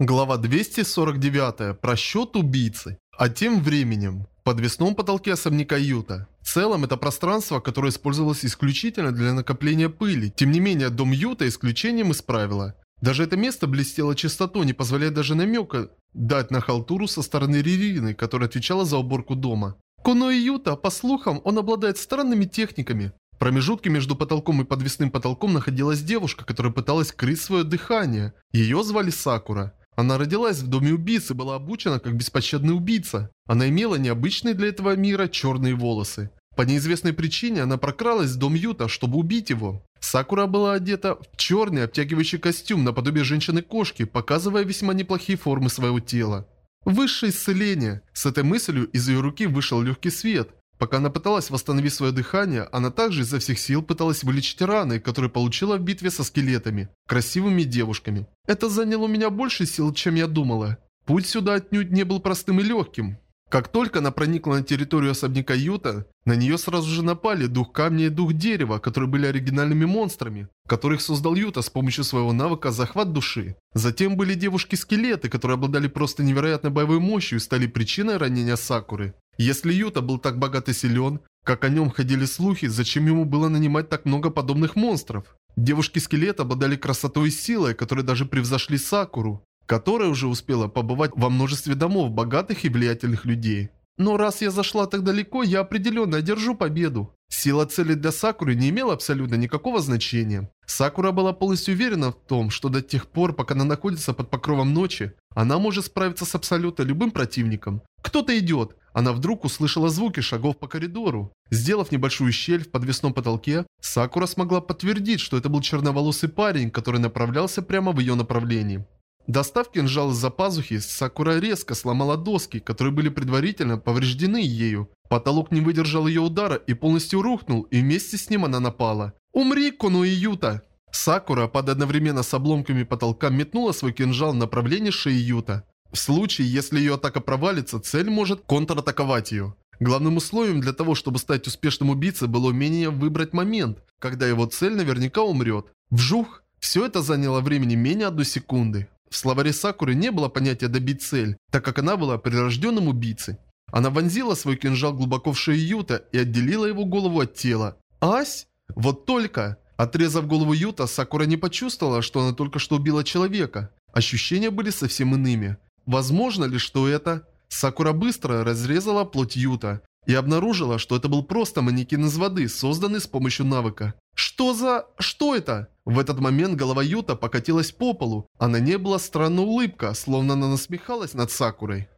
Глава 249. Просчет убийцы. А тем временем, в подвесном потолке особняка Юта. В целом, это пространство, которое использовалось исключительно для накопления пыли. Тем не менее, дом Юта исключением из правила. Даже это место блестело чистотой, не позволяя даже намека дать на халтуру со стороны Ририны, которая отвечала за уборку дома. Коно и Юта, по слухам, он обладает странными техниками. В промежутке между потолком и подвесным потолком находилась девушка, которая пыталась скрыть свое дыхание. Ее звали Сакура. Она родилась в доме убийцы и была обучена как беспощадный убийца. Она имела необычные для этого мира черные волосы. По неизвестной причине она прокралась в дом Юта, чтобы убить его. Сакура была одета в черный обтягивающий костюм наподобие женщины-кошки, показывая весьма неплохие формы своего тела. Высшее исцеление. С этой мыслью из ее руки вышел легкий свет. Пока она пыталась восстановить свое дыхание, она также изо всех сил пыталась вылечить раны, которые получила в битве со скелетами, красивыми девушками. Это заняло у меня больше сил, чем я думала. Путь сюда отнюдь не был простым и легким. Как только она проникла на территорию особняка Юта, на нее сразу же напали дух камня и дух дерева, которые были оригинальными монстрами, которых создал Юта с помощью своего навыка захват души. Затем были девушки-скелеты, которые обладали просто невероятной боевой мощью и стали причиной ранения Сакуры. Если Юта был так богат и силен, как о нем ходили слухи, зачем ему было нанимать так много подобных монстров? Девушки-скелеты обладали красотой и силой, которые даже превзошли Сакуру, которая уже успела побывать во множестве домов богатых и влиятельных людей. Но раз я зашла так далеко, я определенно одержу победу. Сила цели для Сакуры не имела абсолютно никакого значения. Сакура была полностью уверена в том, что до тех пор, пока она находится под покровом ночи, она может справиться с абсолютно любым противником. Кто-то идет. Она вдруг услышала звуки шагов по коридору. Сделав небольшую щель в подвесном потолке, Сакура смогла подтвердить, что это был черноволосый парень, который направлялся прямо в ее направлении. Достав кинжал из-за пазухи, Сакура резко сломала доски, которые были предварительно повреждены ею. Потолок не выдержал ее удара и полностью рухнул, и вместе с ним она напала. «Умри, Кону Юта!» Сакура под одновременно с обломками потолка метнула свой кинжал в направлении шеи Юта. В случае, если ее атака провалится, цель может контратаковать ее. Главным условием для того, чтобы стать успешным убийцей, было умение выбрать момент, когда его цель наверняка умрет. Вжух! Все это заняло времени менее одной секунды. В словаре Сакуры не было понятия «добить цель», так как она была прирожденным убийцей. Она вонзила свой кинжал глубоко в шею Юта и отделила его голову от тела. Ась? Вот только! Отрезав голову Юта, Сакура не почувствовала, что она только что убила человека. Ощущения были совсем иными. Возможно ли, что это... Сакура быстро разрезала плоть Юта и обнаружила, что это был просто манекен из воды, созданный с помощью навыка. Что за... что это? В этот момент голова Юта покатилась по полу, а на ней была странная улыбка, словно она насмехалась над Сакурой.